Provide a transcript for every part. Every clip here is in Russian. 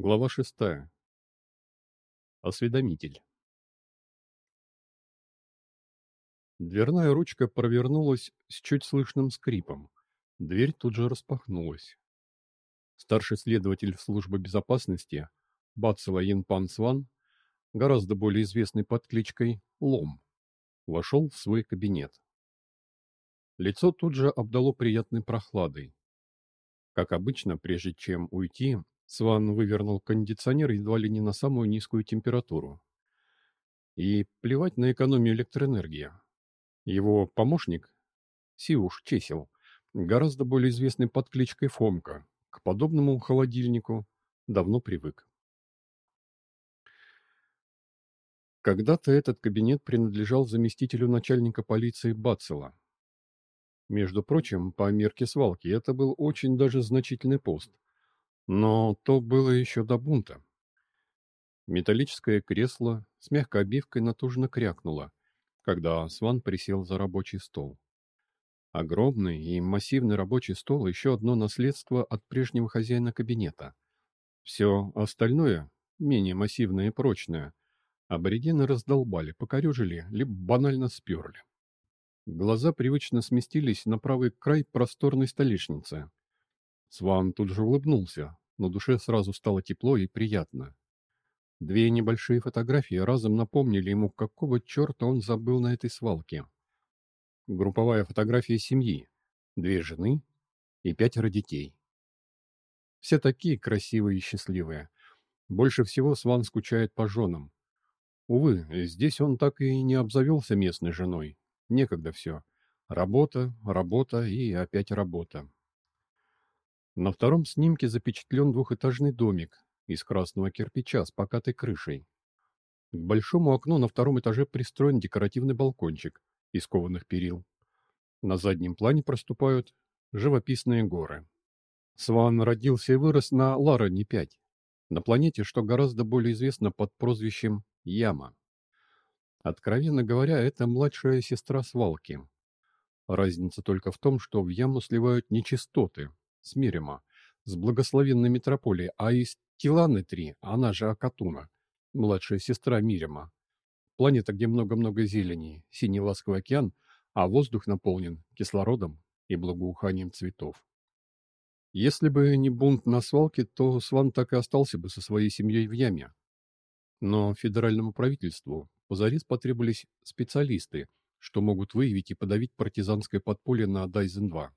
Глава шестая. Осведомитель. Дверная ручка провернулась с чуть слышным скрипом. Дверь тут же распахнулась. Старший следователь службы безопасности Бацела Янпан Сван, гораздо более известный под кличкой Лом, вошел в свой кабинет. Лицо тут же обдало приятной прохладой. Как обычно, прежде чем уйти, Сван вывернул кондиционер едва ли не на самую низкую температуру. И плевать на экономию электроэнергии. Его помощник, Сиуш Чесел, гораздо более известный под кличкой Фомка, к подобному холодильнику давно привык. Когда-то этот кабинет принадлежал заместителю начальника полиции Бацела. Между прочим, по мерке свалки это был очень даже значительный пост – но то было еще до бунта. Металлическое кресло с мягкой обивкой натужно крякнуло, когда Сван присел за рабочий стол. Огромный и массивный рабочий стол – еще одно наследство от прежнего хозяина кабинета. Все остальное, менее массивное и прочное, аборигены раздолбали, покорежили, либо банально сперли. Глаза привычно сместились на правый край просторной столешницы, Сван тут же улыбнулся, но душе сразу стало тепло и приятно. Две небольшие фотографии разом напомнили ему, какого черта он забыл на этой свалке. Групповая фотография семьи, две жены и пятеро детей. Все такие красивые и счастливые. Больше всего Сван скучает по женам. Увы, здесь он так и не обзавелся местной женой. Некогда все. Работа, работа и опять работа. На втором снимке запечатлен двухэтажный домик из красного кирпича с покатой крышей. К большому окну на втором этаже пристроен декоративный балкончик из кованых перил. На заднем плане проступают живописные горы. Сван родился и вырос на Лароне-5, на планете, что гораздо более известно под прозвищем Яма. Откровенно говоря, это младшая сестра свалки. Разница только в том, что в яму сливают нечистоты, с Мирима, с благословенной метрополии, а из Тиланы-3, она же Акатуна, младшая сестра Мирима. Планета, где много-много зелени, синий ласковый океан, а воздух наполнен кислородом и благоуханием цветов. Если бы не бунт на свалке, то Сван так и остался бы со своей семьей в яме. Но федеральному правительству позарез потребовались специалисты, что могут выявить и подавить партизанское подполье на Дайзен-2.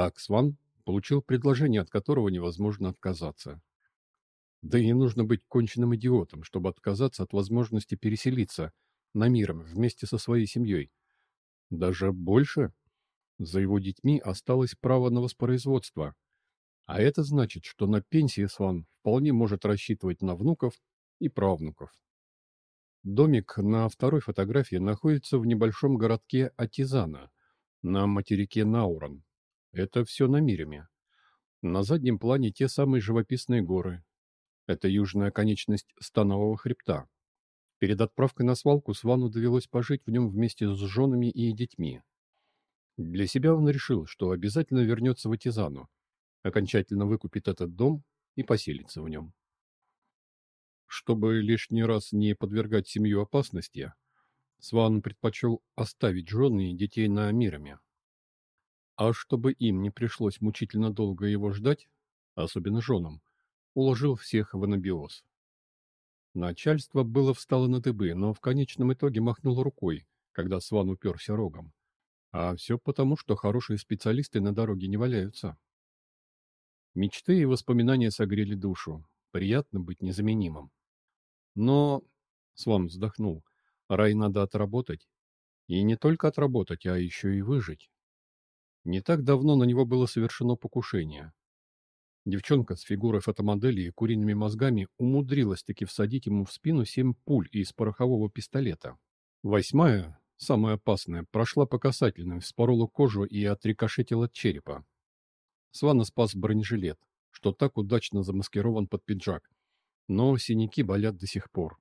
Так Сван получил предложение, от которого невозможно отказаться. Да и не нужно быть конченным идиотом, чтобы отказаться от возможности переселиться на миром вместе со своей семьей. Даже больше. За его детьми осталось право на воспроизводство. А это значит, что на пенсии Сван вполне может рассчитывать на внуков и правнуков. Домик на второй фотографии находится в небольшом городке Атизана, на материке Науран, это все на Миреме. На заднем плане те самые живописные горы. Это южная конечность Станового хребта. Перед отправкой на свалку Свану довелось пожить в нем вместе с женами и детьми. Для себя он решил, что обязательно вернется в Атизану, окончательно выкупит этот дом и поселится в нем. Чтобы лишний раз не подвергать семью опасности, Сван предпочел оставить жены и детей на Миреме. А чтобы им не пришлось мучительно долго его ждать, особенно женам, уложил всех в анабиоз. Начальство было встало на дыбы, но в конечном итоге махнуло рукой, когда Сван уперся рогом. А все потому, что хорошие специалисты на дороге не валяются. Мечты и воспоминания согрели душу. Приятно быть незаменимым. Но, Сван вздохнул, рай надо отработать. И не только отработать, а еще и выжить. Не так давно на него было совершено покушение. Девчонка с фигурой фотомодели и куриными мозгами умудрилась таки всадить ему в спину семь пуль из порохового пистолета. Восьмая, самая опасная, прошла по касательной, вспорола кожу и отрикошетила от черепа. Свана спас бронежилет, что так удачно замаскирован под пиджак, но синяки болят до сих пор.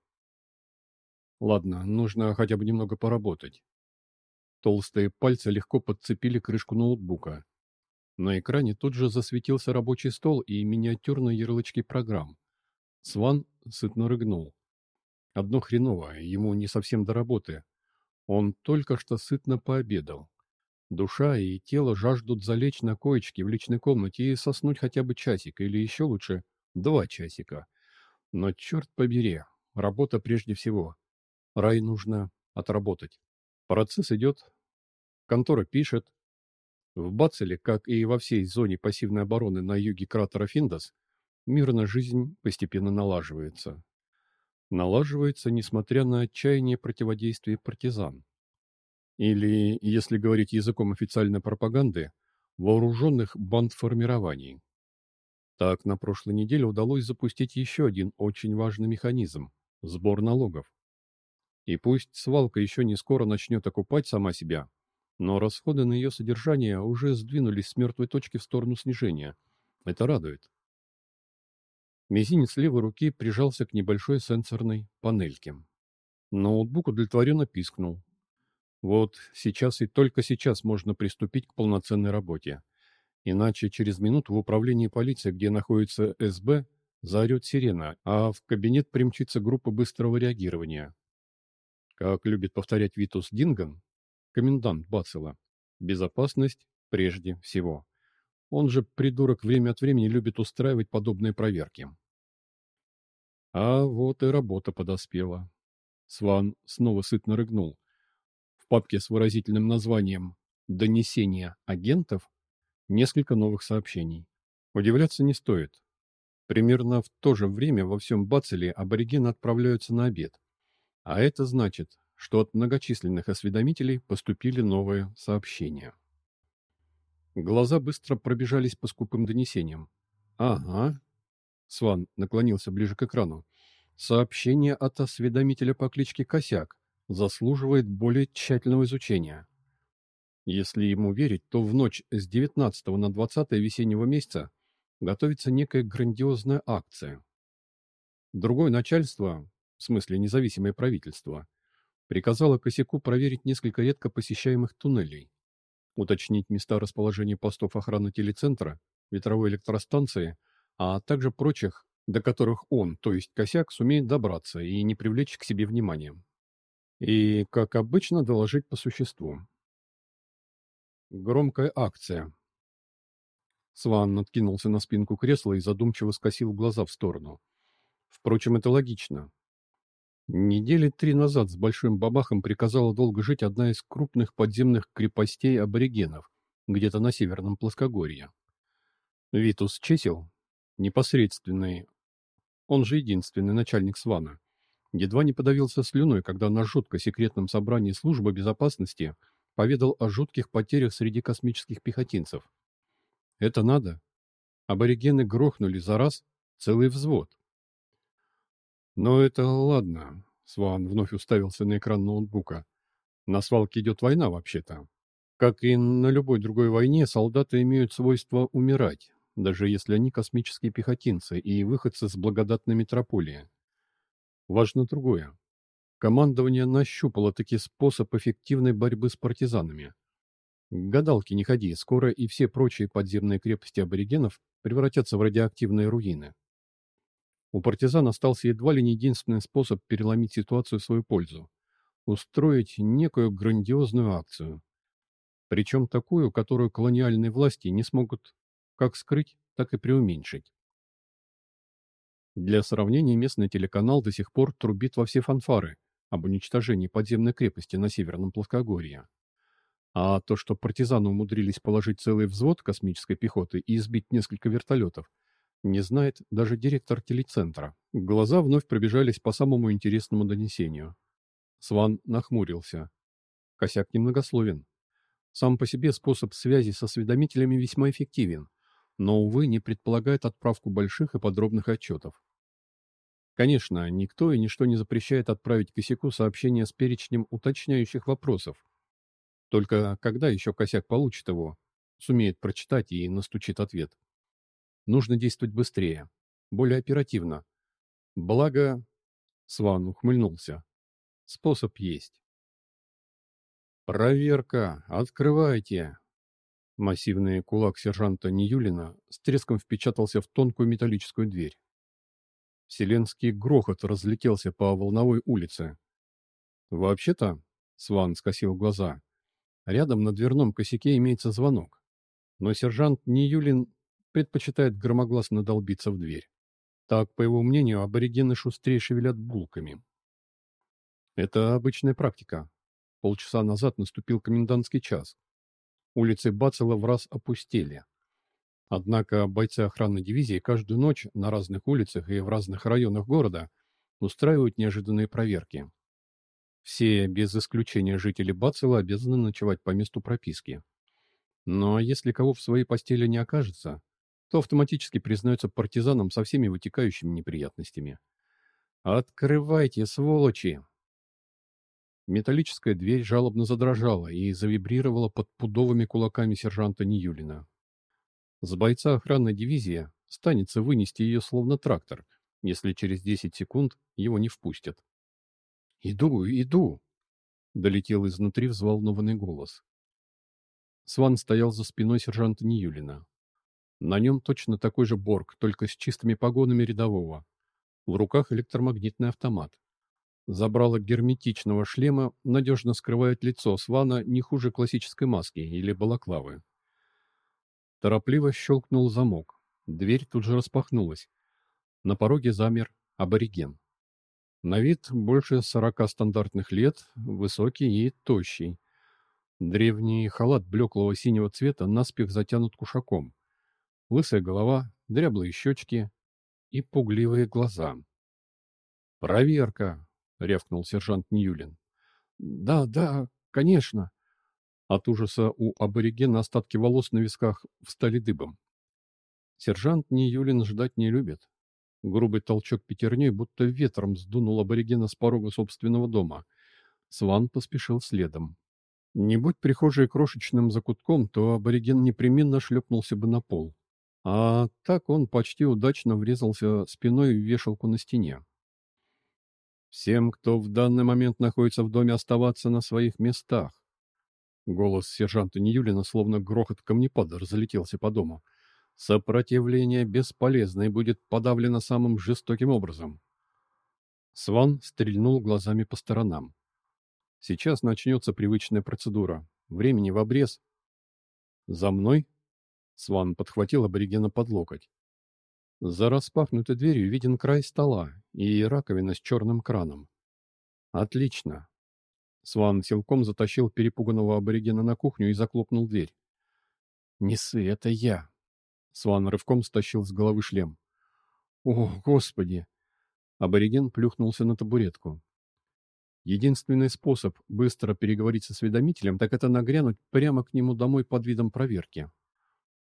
Ладно, нужно хотя бы немного поработать. Толстые пальцы легко подцепили крышку ноутбука. На экране тут же засветился рабочий стол и миниатюрные ярлычки программ. Сван сытно рыгнул. Одно хреново, ему не совсем до работы. Он только что сытно пообедал. Душа и тело жаждут залечь на коечке в личной комнате и соснуть хотя бы часик, или еще лучше два часика. Но черт побери, работа прежде всего. Рай нужно отработать. Процесс идет, контора пишет. В Бацеле, как и во всей зоне пассивной обороны на юге кратера Финдас, мирная жизнь постепенно налаживается. Налаживается, несмотря на отчаяние противодействия партизан. Или, если говорить языком официальной пропаганды, вооруженных бандформирований. Так, на прошлой неделе удалось запустить еще один очень важный механизм – сбор налогов. И пусть свалка еще не скоро начнет окупать сама себя, но расходы на ее содержание уже сдвинулись с мертвой точки в сторону снижения. Это радует. Мизинец левой руки прижался к небольшой сенсорной панельке. Ноутбук удовлетворенно пискнул. Вот сейчас и только сейчас можно приступить к полноценной работе. Иначе через минуту в управлении полиции, где находится СБ, заорет сирена, а в кабинет примчится группа быстрого реагирования. Как любит повторять Витус Динган, комендант Бацела, безопасность прежде всего. Он же, придурок, время от времени любит устраивать подобные проверки. А вот и работа подоспела. Сван снова сытно рыгнул. В папке с выразительным названием «Донесение агентов» несколько новых сообщений. Удивляться не стоит. Примерно в то же время во всем Бацеле аборигены отправляются на обед. А это значит, что от многочисленных осведомителей поступили новые сообщения. Глаза быстро пробежались по скупым донесениям. «Ага». Сван наклонился ближе к экрану. «Сообщение от осведомителя по кличке Косяк заслуживает более тщательного изучения. Если ему верить, то в ночь с 19 на 20 весеннего месяца готовится некая грандиозная акция. Другое начальство, в смысле независимое правительство, приказало Косяку проверить несколько редко посещаемых туннелей, уточнить места расположения постов охраны телецентра, ветровой электростанции, а также прочих, до которых он, то есть Косяк, сумеет добраться и не привлечь к себе внимания. И, как обычно, доложить по существу. Громкая акция. Сван откинулся на спинку кресла и задумчиво скосил глаза в сторону. Впрочем, это логично. Недели три назад с Большим Бабахом приказала долго жить одна из крупных подземных крепостей аборигенов, где-то на северном плоскогорье. Витус Чесел, непосредственный, он же единственный начальник Свана, едва не подавился слюной, когда на жутко секретном собрании службы безопасности – поведал о жутких потерях среди космических пехотинцев. Это надо. Аборигены грохнули за раз целый взвод. Но это ладно. Сван вновь уставился на экран ноутбука. На свалке идет война вообще-то. Как и на любой другой войне, солдаты имеют свойство умирать, даже если они космические пехотинцы и выходцы с благодатной метрополии. Важно другое. Командование нащупало таки способ эффективной борьбы с партизанами. Гадалки не ходи, скоро и все прочие подземные крепости аборигенов превратятся в радиоактивные руины. У партизан остался едва ли не единственный способ переломить ситуацию в свою пользу – устроить некую грандиозную акцию. Причем такую, которую колониальные власти не смогут как скрыть, так и преуменьшить. Для сравнения местный телеканал до сих пор трубит во все фанфары – об уничтожении подземной крепости на Северном плоскогорье. А то, что партизаны умудрились положить целый взвод космической пехоты и избить несколько вертолетов, не знает даже директор телецентра. Глаза вновь пробежались по самому интересному донесению. Сван нахмурился. Косяк немногословен. Сам по себе способ связи с осведомителями весьма эффективен, но, увы, не предполагает отправку больших и подробных отчетов. Конечно, никто и ничто не запрещает отправить косяку сообщение с перечнем уточняющих вопросов. Только когда еще косяк получит его, сумеет прочитать и настучит ответ. Нужно действовать быстрее, более оперативно. Благо, Сван ухмыльнулся. Способ есть. «Проверка! Открывайте!» Массивный кулак сержанта Ниюлина с треском впечатался в тонкую металлическую дверь. Вселенский грохот разлетелся по волновой улице. «Вообще-то», — Сван скосил глаза, — «рядом на дверном косяке имеется звонок, но сержант Ниюлин предпочитает громогласно долбиться в дверь. Так, по его мнению, аборигены шустрее шевелят булками. Это обычная практика. Полчаса назад наступил комендантский час. Улицы Бацела в раз опустели. Однако бойцы охранной дивизии каждую ночь на разных улицах и в разных районах города устраивают неожиданные проверки. Все, без исключения жители Бацела, обязаны ночевать по месту прописки. Но если кого в своей постели не окажется, то автоматически признается партизаном со всеми вытекающими неприятностями. «Открывайте, сволочи!» Металлическая дверь жалобно задрожала и завибрировала под пудовыми кулаками сержанта Ниюлина. С бойца охранной дивизии станется вынести ее словно трактор, если через 10 секунд его не впустят. «Иду, иду!» — долетел изнутри взволнованный голос. Сван стоял за спиной сержанта Ниюлина. На нем точно такой же Борг, только с чистыми погонами рядового. В руках электромагнитный автомат. Забрало герметичного шлема надежно скрывает лицо Свана не хуже классической маски или балаклавы. Торопливо щелкнул замок. Дверь тут же распахнулась. На пороге замер абориген. На вид больше сорока стандартных лет, высокий и тощий. Древний халат блеклого синего цвета наспех затянут кушаком лысая голова, дряблые щечки и пугливые глаза. «Проверка!» — рявкнул сержант Ньюлин. «Да, да, конечно!» От ужаса у аборигена остатки волос на висках встали дыбом. Сержант Ньюлин ждать не любит. Грубый толчок пятерней будто ветром сдунул аборигена с порога собственного дома. Сван поспешил следом. Не будь прихожей крошечным закутком, то абориген непременно шлепнулся бы на пол. А так он почти удачно врезался спиной в вешалку на стене. «Всем, кто в данный момент находится в доме, оставаться на своих местах!» Голос сержанта Ньюлина, словно грохот камнепада, разлетелся по дому. «Сопротивление бесполезно и будет подавлено самым жестоким образом!» Сван стрельнул глазами по сторонам. «Сейчас начнется привычная процедура. Времени в обрез. За мной Сван подхватил аборигена под локоть. За распахнутой дверью виден край стола и раковина с черным краном. Отлично. Сван силком затащил перепуганного аборигена на кухню и захлопнул дверь. «Несы, это я!» Сван рывком стащил с головы шлем. «О, Господи!» Абориген плюхнулся на табуретку. Единственный способ быстро переговорить со осведомителем, так это нагрянуть прямо к нему домой под видом проверки.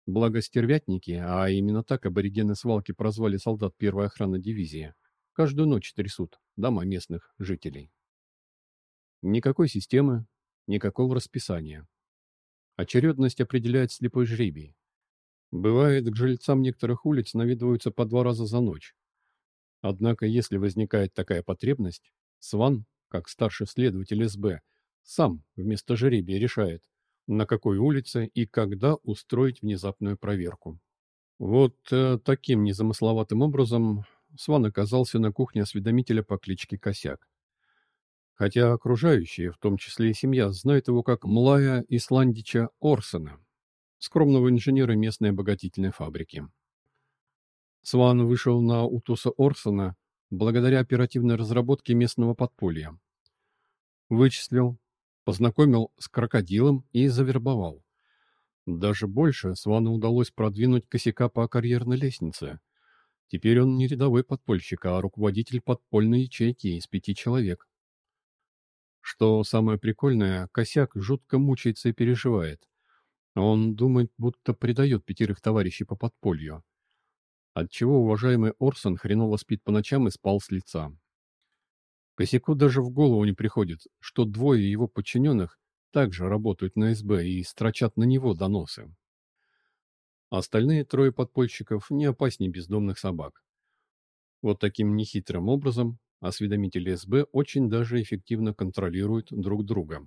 Благо стервятники, а именно так аборигены свалки прозвали солдат первой охраны дивизии, каждую ночь трясут дома местных жителей. Никакой системы, никакого расписания. Очередность определяет слепой жребий. Бывает, к жильцам некоторых улиц наведываются по два раза за ночь. Однако, если возникает такая потребность, Сван, как старший следователь СБ, сам вместо жребия решает, на какой улице и когда устроить внезапную проверку. Вот э, таким незамысловатым образом Сван оказался на кухне осведомителя по кличке Косяк. Хотя окружающие, в том числе и семья, знают его как Млая Исландича Орсена, скромного инженера местной обогатительной фабрики. Сван вышел на Утуса Орсона благодаря оперативной разработке местного подполья. Вычислил, познакомил с крокодилом и завербовал. Даже больше Свану удалось продвинуть косяка по карьерной лестнице. Теперь он не рядовой подпольщик, а руководитель подпольной ячейки из пяти человек. Что самое прикольное, косяк жутко мучается и переживает. Он думает, будто предает пятерых товарищей по подполью. Отчего уважаемый Орсон хреново спит по ночам и спал с лица. Косяку даже в голову не приходит, что двое его подчиненных также работают на СБ и строчат на него доносы. Остальные трое подпольщиков не опаснее бездомных собак. Вот таким нехитрым образом осведомители СБ очень даже эффективно контролируют друг друга.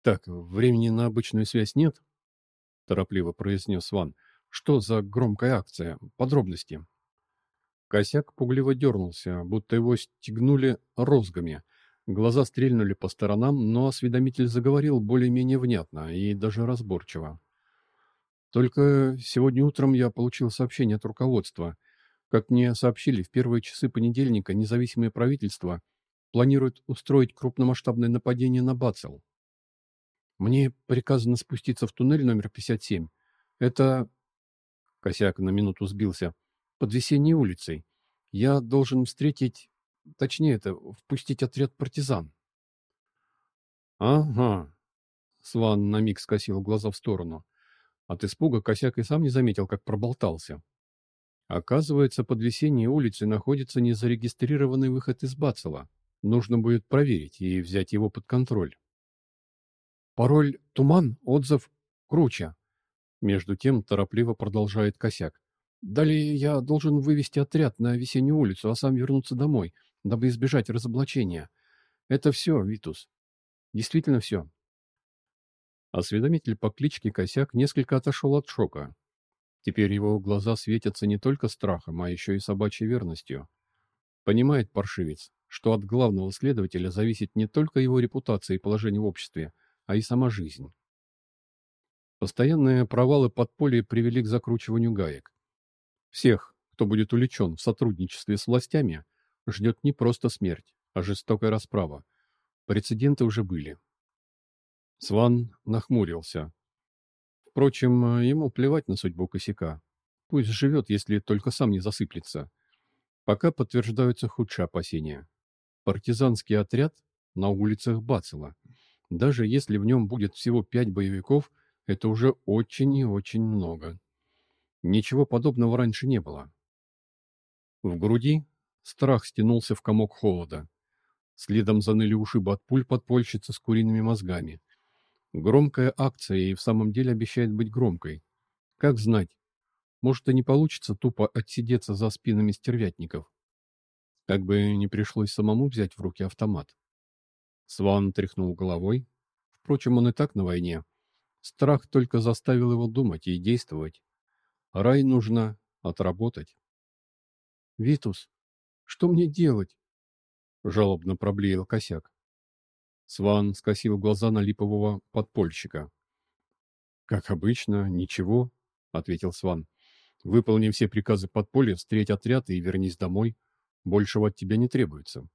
Так, времени на обычную связь нет. торопливо произнес Ван. «Что за громкая акция? Подробности?» Косяк пугливо дернулся, будто его стегнули розгами. Глаза стрельнули по сторонам, но осведомитель заговорил более-менее внятно и даже разборчиво. «Только сегодня утром я получил сообщение от руководства. Как мне сообщили, в первые часы понедельника независимое правительство планирует устроить крупномасштабное нападение на Бацел. Мне приказано спуститься в туннель номер 57. Это... Косяк на минуту сбился. Под весенней улицей. Я должен встретить... Точнее это, впустить отряд партизан. Ага. Сван на миг скосил глаза в сторону. От испуга Косяк и сам не заметил, как проболтался. Оказывается, под весенней улицей находится незарегистрированный выход из Бацела. Нужно будет проверить и взять его под контроль. Пароль «Туман», отзыв «Круче». Между тем торопливо продолжает косяк. Далее я должен вывести отряд на весеннюю улицу, а сам вернуться домой, дабы избежать разоблачения. Это все, Витус. Действительно все. Осведомитель по кличке Косяк несколько отошел от шока. Теперь его глаза светятся не только страхом, а еще и собачьей верностью. Понимает паршивец, что от главного следователя зависит не только его репутация и положение в обществе, а и сама жизнь. Постоянные провалы подполья привели к закручиванию гаек. Всех, кто будет увлечен в сотрудничестве с властями, ждет не просто смерть, а жестокая расправа. Прецеденты уже были. Сван нахмурился. Впрочем, ему плевать на судьбу косяка. Пусть живет, если только сам не засыплется. Пока подтверждаются худшие опасения. Партизанский отряд на улицах Бацела – даже если в нем будет всего пять боевиков, это уже очень и очень много. Ничего подобного раньше не было. В груди страх стянулся в комок холода. Следом заныли ушибы от пуль подпольщицы с куриными мозгами. Громкая акция и в самом деле обещает быть громкой. Как знать, может и не получится тупо отсидеться за спинами стервятников. Как бы не пришлось самому взять в руки автомат. Сван тряхнул головой. Впрочем, он и так на войне. Страх только заставил его думать и действовать. Рай нужно отработать. «Витус, что мне делать?» — жалобно проблеял косяк. Сван скосил глаза на липового подпольщика. «Как обычно, ничего», — ответил Сван. «Выполни все приказы подполья, встреть отряд и вернись домой. Большего от тебя не требуется».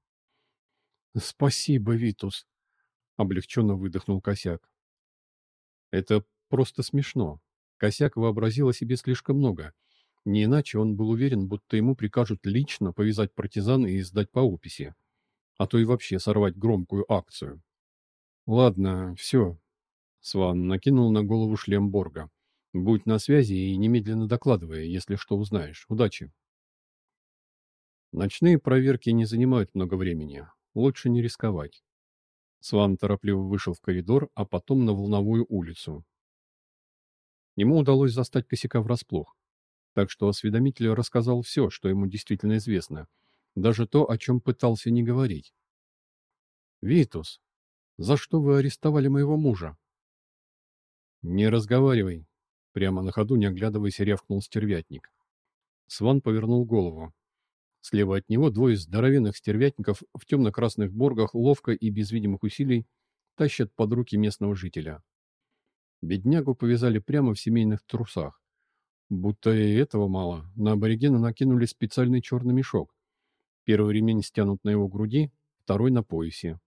«Спасибо, Витус», — облегченно выдохнул Косяк. Это просто смешно. Косяк вообразил о себе слишком много. Не иначе он был уверен, будто ему прикажут лично повязать партизан и сдать по описи. А то и вообще сорвать громкую акцию. «Ладно, все». Сван накинул на голову шлем Борга. «Будь на связи и немедленно докладывай, если что узнаешь. Удачи!» Ночные проверки не занимают много времени. Лучше не рисковать. Сван торопливо вышел в коридор, а потом на волновую улицу. Ему удалось застать косяка врасплох, так что осведомитель рассказал все, что ему действительно известно, даже то, о чем пытался не говорить. «Витус, за что вы арестовали моего мужа?» «Не разговаривай», — прямо на ходу, не оглядываясь, рявкнул стервятник. Сван повернул голову. Слева от него двое здоровенных стервятников в темно-красных боргах ловко и без видимых усилий тащат под руки местного жителя. Беднягу повязали прямо в семейных трусах. Будто и этого мало, на аборигена накинули специальный черный мешок. Первый ремень стянут на его груди, второй на поясе.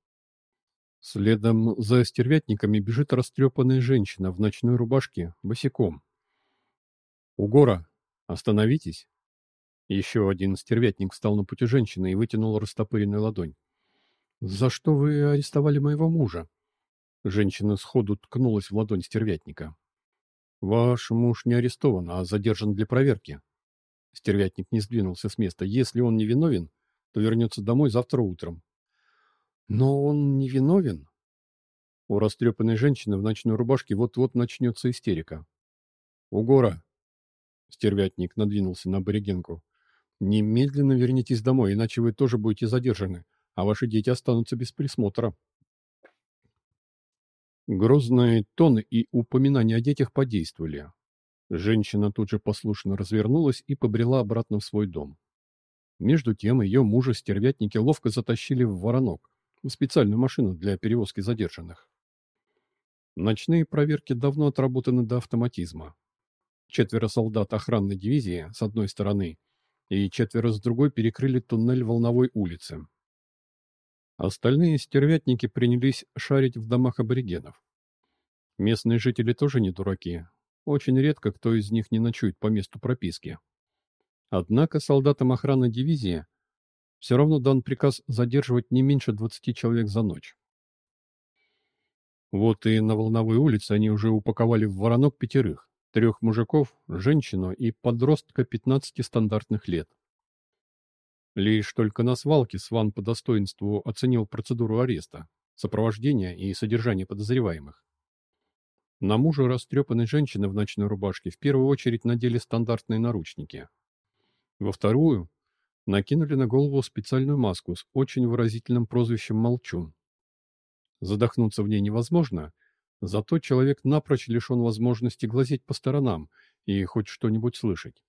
Следом за стервятниками бежит растрепанная женщина в ночной рубашке, босиком. «Угора, остановитесь!» Еще один стервятник встал на пути женщины и вытянул растопыренную ладонь. «За что вы арестовали моего мужа?» Женщина сходу ткнулась в ладонь стервятника. «Ваш муж не арестован, а задержан для проверки». Стервятник не сдвинулся с места. «Если он не виновен, то вернется домой завтра утром». «Но он не виновен?» У растрепанной женщины в ночной рубашке вот-вот начнется истерика. «Угора!» Стервятник надвинулся на аборигенку. Немедленно вернитесь домой, иначе вы тоже будете задержаны, а ваши дети останутся без присмотра. Грозные тоны и упоминания о детях подействовали. Женщина тут же послушно развернулась и побрела обратно в свой дом. Между тем ее мужа-стервятники ловко затащили в воронок, в специальную машину для перевозки задержанных. Ночные проверки давно отработаны до автоматизма. Четверо солдат охранной дивизии с одной стороны и четверо с другой перекрыли туннель волновой улицы. Остальные стервятники принялись шарить в домах аборигенов. Местные жители тоже не дураки. Очень редко кто из них не ночует по месту прописки. Однако солдатам охраны дивизии все равно дан приказ задерживать не меньше 20 человек за ночь. Вот и на Волновой улице они уже упаковали в воронок пятерых, трех мужиков, женщину и подростка 15 стандартных лет. Лишь только на свалке Сван по достоинству оценил процедуру ареста, сопровождения и содержания подозреваемых. На мужа растрепанной женщины в ночной рубашке в первую очередь надели стандартные наручники. Во вторую накинули на голову специальную маску с очень выразительным прозвищем «Молчун». Задохнуться в ней невозможно, зато человек напрочь лишен возможности глазеть по сторонам и хоть что-нибудь слышать.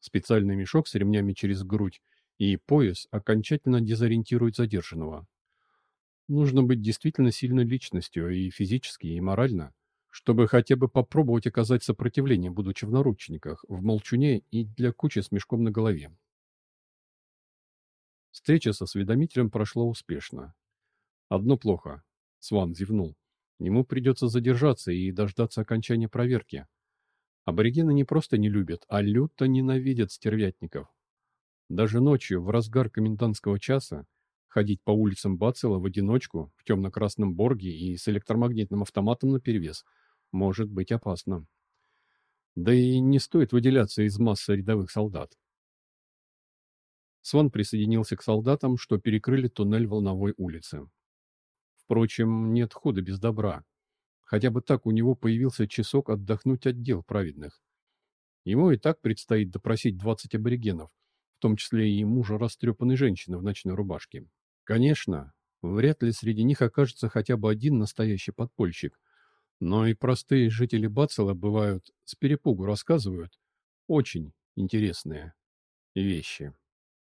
Специальный мешок с ремнями через грудь и пояс окончательно дезориентирует задержанного. Нужно быть действительно сильной личностью и физически, и морально, чтобы хотя бы попробовать оказать сопротивление, будучи в наручниках, в молчуне и для кучи с мешком на голове. Встреча со осведомителем прошла успешно. Одно плохо. Сван зевнул. Ему придется задержаться и дождаться окончания проверки. Аборигены не просто не любят, а люто ненавидят стервятников. Даже ночью, в разгар комендантского часа, ходить по улицам Бацела в одиночку, в темно-красном борге и с электромагнитным автоматом наперевес – может быть опасно. Да и не стоит выделяться из массы рядовых солдат. Сван присоединился к солдатам, что перекрыли туннель волновой улицы. Впрочем, нет худа без добра. Хотя бы так у него появился часок отдохнуть от дел праведных. Ему и так предстоит допросить 20 аборигенов, том числе и мужа растрепанной женщины в ночной рубашке. Конечно, вряд ли среди них окажется хотя бы один настоящий подпольщик – но и простые жители Бацела бывают, с перепугу рассказывают, очень интересные вещи.